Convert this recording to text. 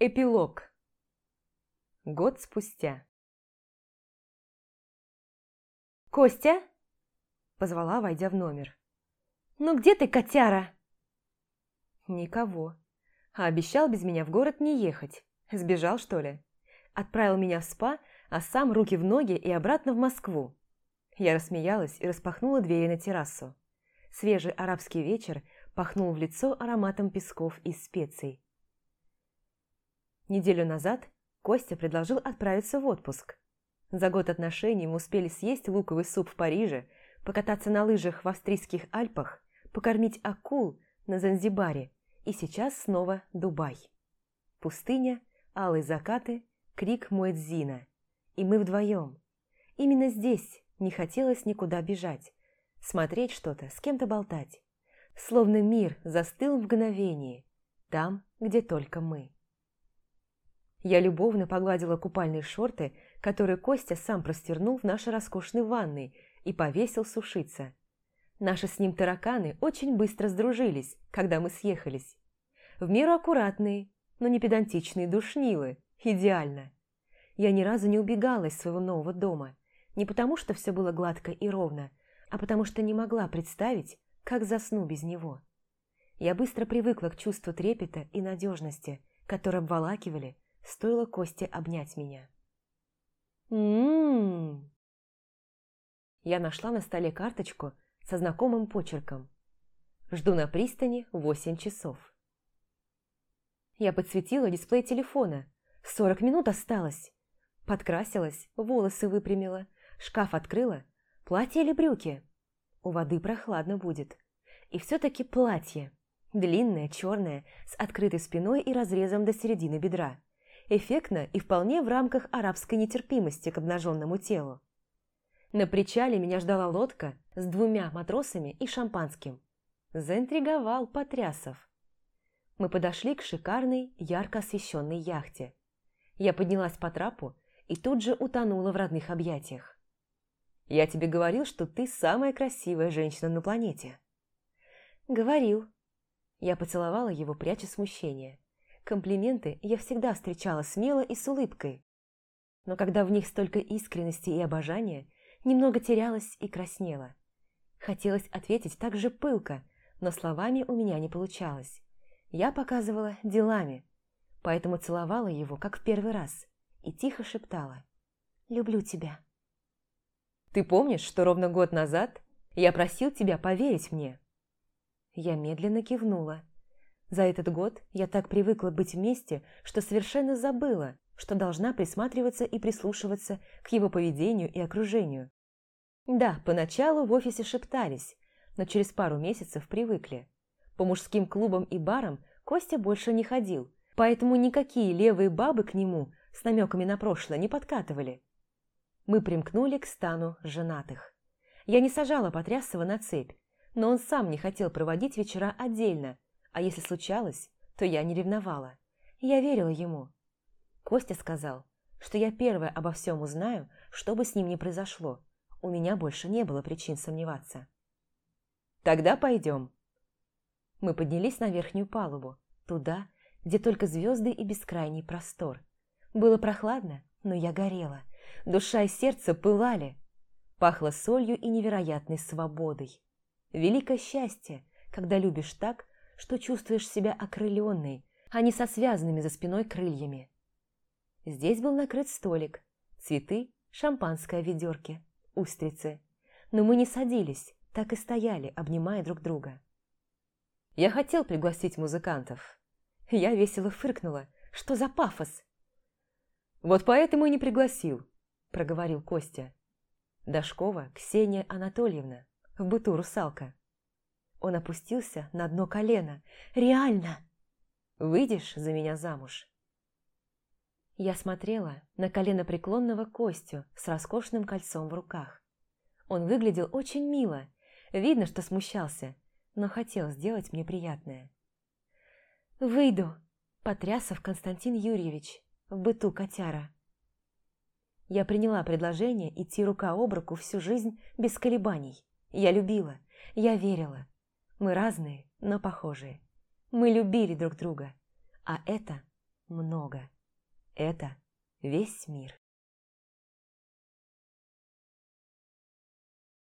Эпилог. Год спустя. «Костя?» – позвала, войдя в номер. «Ну где ты, котяра?» Никого. А обещал без меня в город не ехать. Сбежал, что ли? Отправил меня в спа, а сам руки в ноги и обратно в Москву. Я рассмеялась и распахнула двери на террасу. Свежий арабский вечер пахнул в лицо ароматом песков и специй. Неделю назад Костя предложил отправиться в отпуск. За год отношений мы успели съесть луковый суп в Париже, покататься на лыжах в австрийских Альпах, покормить акул на Занзибаре и сейчас снова Дубай. Пустыня, алые закаты, крик Муэдзина. И мы вдвоем. Именно здесь не хотелось никуда бежать, смотреть что-то, с кем-то болтать. Словно мир застыл в мгновении, там, где только мы. Я любовно погладила купальные шорты, которые Костя сам простернул в нашей роскошной ванной и повесил сушиться. Наши с ним тараканы очень быстро сдружились, когда мы съехались. В меру аккуратные, но не педантичные душнилы. Идеально. Я ни разу не убегала из своего нового дома. Не потому, что все было гладко и ровно, а потому что не могла представить, как засну без него. Я быстро привыкла к чувству трепета и надежности, которые обволакивали, стоило Косте обнять меня. «М-м-м!» Я нашла на столе карточку со знакомым почерком. Жду на пристани восемь часов. Я подсветила дисплей телефона. Сорок минут осталось. Подкрасилась, волосы выпрямила, шкаф открыла. Платье или брюки? У воды прохладно будет. И все-таки платье. Длинное, черное, с открытой спиной и разрезом до середины бедра эффектно и вполне в рамках арабской нетерпимости к обнаженному телу. На причале меня ждала лодка с двумя матросами и шампанским. Заинтриговал Потрясов. Мы подошли к шикарной, ярко освещенной яхте. Я поднялась по трапу и тут же утонула в родных объятиях. «Я тебе говорил, что ты самая красивая женщина на планете». «Говорил». Я поцеловала его, пряча смущение. Комплименты я всегда встречала смело и с улыбкой. Но когда в них столько искренности и обожания, немного терялась и краснела. Хотелось ответить так же пылко, но словами у меня не получалось. Я показывала делами, поэтому целовала его, как в первый раз, и тихо шептала «Люблю тебя». «Ты помнишь, что ровно год назад я просил тебя поверить мне?» Я медленно кивнула. За этот год я так привыкла быть вместе, что совершенно забыла, что должна присматриваться и прислушиваться к его поведению и окружению. Да, поначалу в офисе шептались, но через пару месяцев привыкли. По мужским клубам и барам Костя больше не ходил, поэтому никакие левые бабы к нему с намеками на прошлое не подкатывали. Мы примкнули к стану женатых. Я не сажала Потрясова на цепь, но он сам не хотел проводить вечера отдельно, а если случалось, то я не ревновала. Я верила ему. Костя сказал, что я первая обо всем узнаю, что бы с ним ни произошло. У меня больше не было причин сомневаться. «Тогда пойдем». Мы поднялись на верхнюю палубу, туда, где только звезды и бескрайний простор. Было прохладно, но я горела. Душа и сердце пылали. Пахло солью и невероятной свободой. Великое счастье, когда любишь так, что чувствуешь себя окрыленной, а не со связанными за спиной крыльями. Здесь был накрыт столик, цветы, шампанское в ведерке, устрицы. Но мы не садились, так и стояли, обнимая друг друга. Я хотел пригласить музыкантов. Я весело фыркнула. Что за пафос? Вот поэтому и не пригласил, проговорил Костя. Дашкова Ксения Анатольевна, в быту русалка. Он опустился на дно колена. «Реально!» «Выйдешь за меня замуж?» Я смотрела на колено преклонного Костю с роскошным кольцом в руках. Он выглядел очень мило. Видно, что смущался, но хотел сделать мне приятное. «Выйду!» – потрясов Константин Юрьевич, в быту котяра. Я приняла предложение идти рука об руку всю жизнь без колебаний. Я любила, я верила. Мы разные, но похожие. Мы любили друг друга. А это много. Это весь мир.